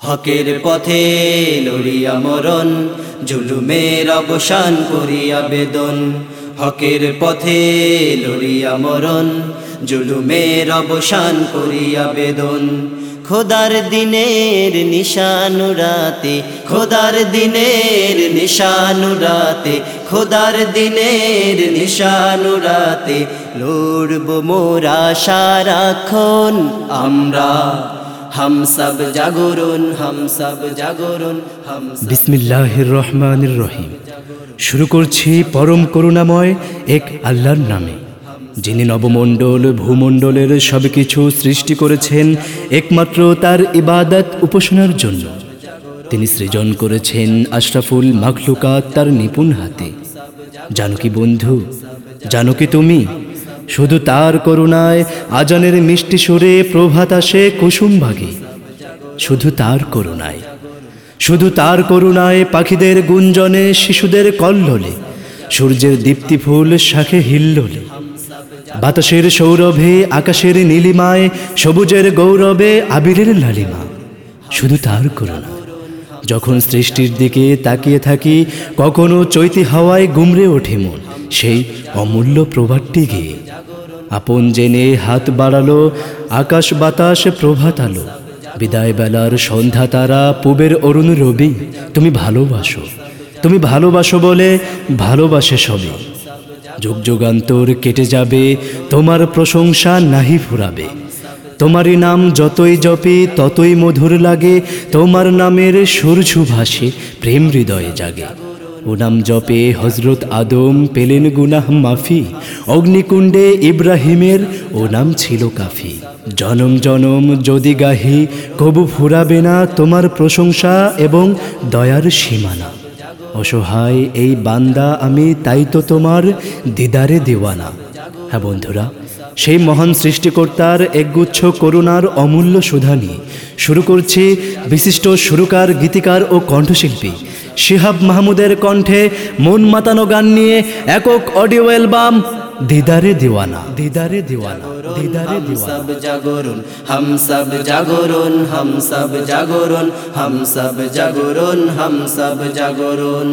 হকের পথে লড়িয়া মরণ, জুলুমের অবসান করিয়া বেদন। হকের পথে লড়িয়া মরণ, জুলুমের অবসান করিয়া বেদন। খোদার দিনের নিশানুরাতে, খোদার দিনের নিশানুরাতে, খোদার দিনের নিশানুরাতে লড়ব মোরা সারাক্ষণ আমরা। হাম সব জাগরুন, হাম সব জাগরুন, হাম বিসমিল্লাহির রহমানির রহিম। শুরু করছি পরম করুণাময় এক আল্লাহর নামে। যিনি নবমণ্ডল, ভূমণ্ডলের সব কিছু সৃষ্টি করেছেন, একমাত্র তার ইবাদত উপাসনার জন্য। তিনি সৃজন করেছেন আশরাফুল মাখলুকাত তার নিপুণ হাতে। জানো কি বন্ধু? জানো কি তুমি? শুধু তার করুণায় আজানের মিষ্টি সুরে প্রভাত আসে কুসুম ভাগে। শুধু তার করুণায়, শুধু তার করুণায় পাখিদের গুঞ্জনে, শিশুদের কল্লোলে, সূর্যের দীপ্তি ফুল শাখে হিল্লোলে। বাতাসের সৌরভে, আকাশের নীলিমায়, সবুজের গৌরবে আবিরের লালিমা। শুধু তার করুণা, যখন সৃষ্টির দিকে তাকিয়ে থাকি, কখনো চৈতি হাওয়ায় গুমরে ওঠে মন। সেই অমূল্য প্রভাতটি গিয়ে আপন জেনে হাত বাড়ালো, আকাশ বাতাস প্রভাত আলো। বিদায় বেলার সন্ধ্যা তারা, পুবের অরুণ রবি, তুমি ভালোবাসো। তুমি ভালোবাসো বলে ভালোবাসে সবে। যুগ যুগান্তর কেটে যাবে, তোমার প্রশংসা নাহি ফুরাবে। তোমারই নাম যতই জপে, ততই মধুর লাগে, তোমার নামের সূর্য ভাসে প্রেম হৃদয়ে জাগে। ও নাম জপে হজরত আদম পেলেন গুনাহ মাফি। অগ্নিকুণ্ডে ইব্রাহিমের ও নাম ছিল কাফি। জনম জনম যদি গাহি, কবু ফুরাবে না তোমার প্রশংসা এবং দয়ার সীমানা। অসহায় এই বান্দা আমি, তাই তো তোমার দিদারে দেওয়ানা। হ্যাঁ বন্ধুরা, সেই মহান সৃষ্টিকর্তার একগুচ্ছ করুণার অমূল্য সুধা নিয়ে শুরু করছি বিশিষ্ট সুরকার, গীতিকার ও কণ্ঠশিল্পী। শিহাব মাহমুদের কণ্ঠে মন মাতানো গান নিয়ে একক অডিও অ্যালবাম দিদারে দিওয়ানা। দিদারে দিওয়ানা। দিদারে সব জাগরণ হম সব জাগরণ হম সব জাগরণ হম সব জাগরণ হম সব জাগরণ